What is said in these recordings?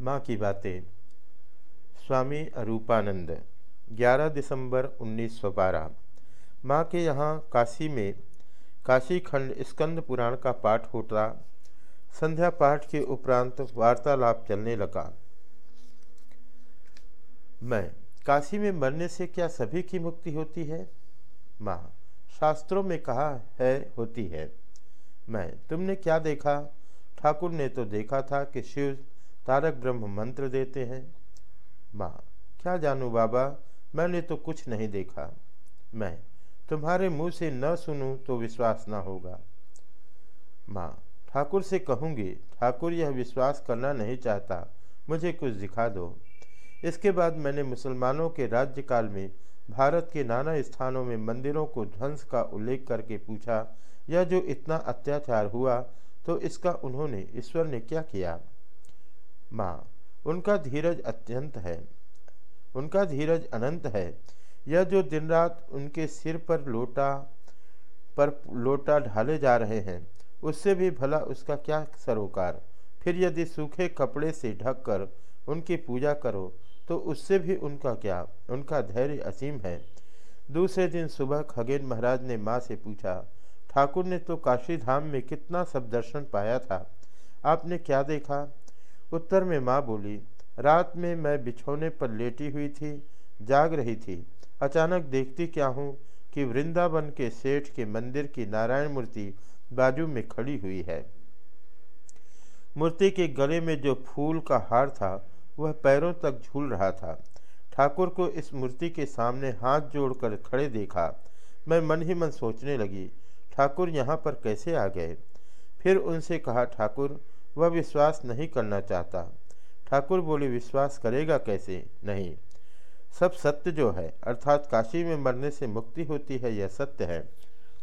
माँ की बातें। स्वामी अरूपानंद 11 दिसंबर 1912 माँ के यहाँ काशी में काशी खंड स्कंद पुराण का पाठ होता, संध्या पाठ के उपरांत वार्तालाप चलने लगा। मैं, काशी में मरने से क्या सभी की मुक्ति होती है? माँ, शास्त्रों में कहा है, होती है। मैं, तुमने क्या देखा? ठाकुर ने तो देखा था कि शिव तारक ब्रह्म मंत्र देते हैं। माँ, क्या जानूँ बाबा, मैंने तो कुछ नहीं देखा। मैं तुम्हारे मुँह से न सुनूं तो विश्वास न होगा। माँ, ठाकुर से कहूँगी, ठाकुर यह विश्वास करना नहीं चाहता, मुझे कुछ दिखा दो। इसके बाद मैंने मुसलमानों के राज्यकाल में भारत के नाना स्थानों में मंदिरों को ध्वंस का उल्लेख करके पूछा, यह जो इतना अत्याचार हुआ तो इसका उन्होंने, ईश्वर ने क्या किया? माँ, उनका धीरज अत्यंत है। उनका धीरज अनंत है। यह जो दिन रात उनके सिर पर लोटा पर लोटा ढाले जा रहे हैं, उससे भी भला उसका क्या सरोकार? फिर यदि सूखे कपड़े से ढककर उनकी पूजा करो तो उससे भी उनका क्या? उनका धैर्य असीम है। दूसरे दिन सुबह खगेन महाराज ने माँ से पूछा, ठाकुर ने तो काशी धाम में कितना सब दर्शन पाया था? आपने क्या देखा? उत्तर में माँ बोली, रात में मैं बिछौने पर लेटी हुई थी, जाग रही थी। अचानक देखती क्या हूँ कि वृंदावन के सेठ के मंदिर की नारायण मूर्ति बाजू में खड़ी हुई है। मूर्ति के गले में जो फूल का हार था, वह पैरों तक झूल रहा था। ठाकुर को इस मूर्ति के सामने हाथ जोड़कर खड़े देखा। मैं मन ही मन सोचने लगी, ठाकुर यहाँ पर कैसे आ गए? फिर उनसे कहा, ठाकुर वह विश्वास नहीं करना चाहता। ठाकुर बोले, विश्वास करेगा कैसे? नहीं। सब सत्य जो है, अर्थात काशी में मरने से मुक्ति होती है, यह सत्य है।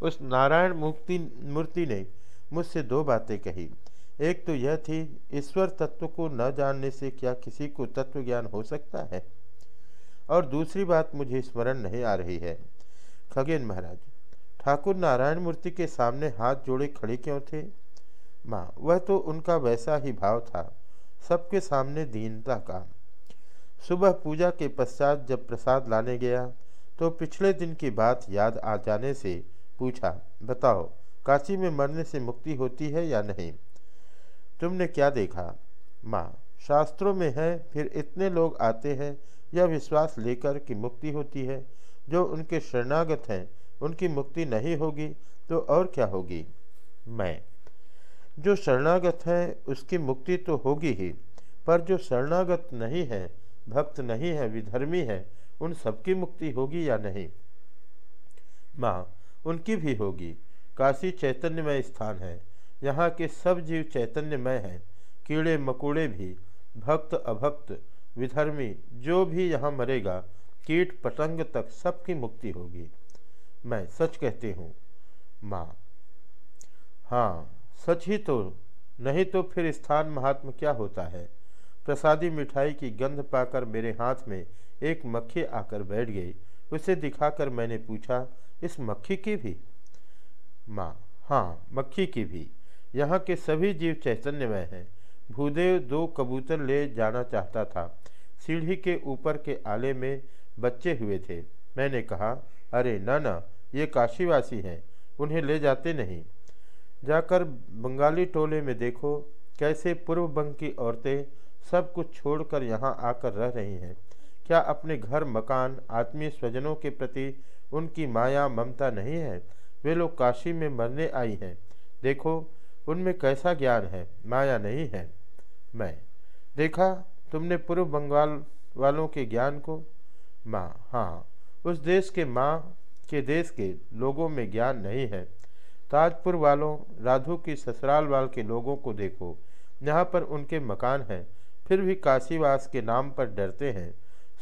उस नारायण मुक्ति, मूर्ति ने मुझसे दो बातें कही। एक तो यह थी, ईश्वर तत्व को न जानने से क्या किसी को तत्व ज्ञान हो सकता है? और दूसरी बात, मुझे स्मरण नहीं आ रही है। खगेन महाराज, ठाकुर नारायण मूर्ति के सामने हाथ जोड़े खड़े क्यों थे? माँ, वह तो उनका वैसा ही भाव था, सबके सामने दीनता का। सुबह पूजा के पश्चात जब प्रसाद लाने गया तो पिछले दिन की बात याद आ जाने से पूछा, बताओ, काशी में मरने से मुक्ति होती है या नहीं? तुमने क्या देखा? माँ, शास्त्रों में है, फिर इतने लोग आते हैं, यह विश्वास लेकर कि मुक्ति होती है। जो उनके शरणागत हैं, उनकी मुक्ति नहीं होगी तो और क्या होगी? मैं जो शरणागत है, उसकी मुक्ति तो होगी ही। पर जो शरणागत नहीं है, भक्त नहीं है, विधर्मी है, उन सबकी मुक्ति होगी या नहीं? माँ, उनकी भी होगी। काशी चैतन्यमय स्थान है। यहाँ के सब जीव चैतन्यमय हैं। कीड़े मकोड़े भी, भक्त अभक्त, विधर्मी, जो भी यहाँ मरेगा, कीट पतंग तक सबकी मुक्ति होगी। मैं सच कहती हूँ, माँ। हाँ सच ही तो नहीं तो फिर स्थान महात्म क्या होता है? प्रसादी मिठाई की गंध पाकर मेरे हाथ में एक मक्खी आकर बैठ गई। उसे दिखाकर मैंने पूछा, इस मक्खी की भी? माँ हाँ मक्खी की भी। यहाँ के सभी जीव चैतन्यमय हैं। भूदेव दो कबूतर ले जाना चाहता था। सीढ़ी के ऊपर के आले में बच्चे हुए थे। मैंने कहा, अरे, न, ना, ये काशीवासी हैं। उन्हें ले जाते नहीं। जाकर बंगाली टोले में देखो कैसे पूर्व बंग की औरतें सब कुछ छोड़कर यहाँ आकर रह रही हैं। क्या अपने घर, मकान, आत्मीय स्वजनों के प्रति उनकी माया, ममता नहीं है? वे लोग काशी में मरने आई हैं। देखो, उनमें कैसा ज्ञान है? माया नहीं है। मैं। देखा तुमने पूर्व बंगाल वालों के ज्ञान को? माँ हाँ उस देश के माँ के देश के लोगों में ज्ञान नहीं है। ताजपुर वालों, राधु की ससुराल वाल के लोगों को देखो। यहाँ पर उनके मकान हैं। फिर भी काशीवास के नाम पर डरते हैं।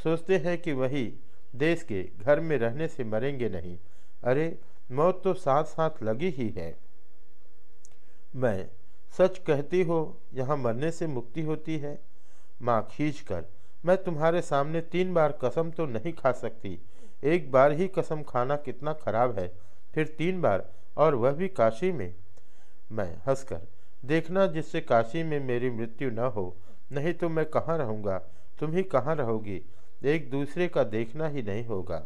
सोचते हैं कि वही देश के घर में रहने से मरेंगे नहीं। अरे, मौत तो साथ साथ लगी ही है। मैं, सच कहती हो, यहाँ मरने से मुक्ति होती है। माँ, खींच कर। मैं तुम्हारे सामने तीन बार कसम तो नहीं खा सकती। एक बार ही कसम खाना कितना खराब है। फिर तीन बार और वह भी काशी में। मैं हंसकर, देखना जिससे काशी में मेरी मृत्यु न हो, नहीं तो मैं कहाँ रहूँगा? तुम ही कहाँ रहोगी? एक दूसरे का देखना ही नहीं होगा।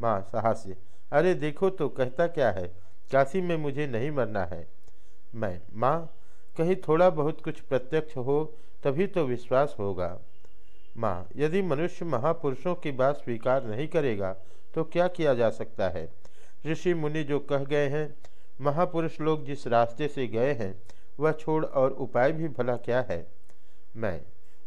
माँ साहस्य, अरे देखो तो कहता क्या है? काशी में मुझे नहीं मरना है। मैं, माँ, कहीं थोड़ा बहुत कुछ प्रत्यक्ष हो, तभी तो विश्वास होगा। माँ, यदि मनुष्य महापुरुषों की बात स्वीकार नहीं करेगा तो क्या किया जा सकता है? ऋषि मुनि जो कह गए हैं, महापुरुष लोग जिस रास्ते से गए हैं, वह छोड़ और उपाय भी भला क्या है? मैं,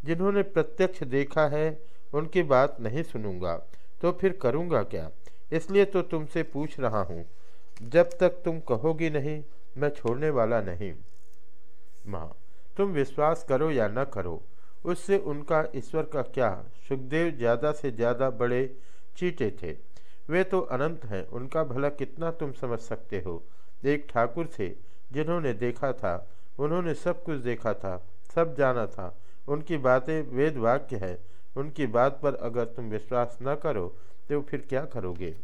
जिन्होंने प्रत्यक्ष देखा है, उनकी बात नहीं सुनूँगा तो फिर करूँगा क्या? इसलिए तो तुमसे पूछ रहा हूँ। जब तक तुम कहोगी नहीं, मैं छोड़ने वाला नहीं। माँ, तुम विश्वास करो या न करो, उससे उनका ईश्वर का क्या? सुखदेव ज़्यादा से ज़्यादा बड़े चीटे थे। वे तो अनंत हैं, उनका भला कितना तुम समझ सकते हो? एक ठाकुर थे, जिन्होंने देखा था, उन्होंने सब कुछ देखा था, सब जाना था। उनकी बातें वेद वाक्य है, उनकी बात पर अगर तुम विश्वास न करो तो फिर क्या करोगे?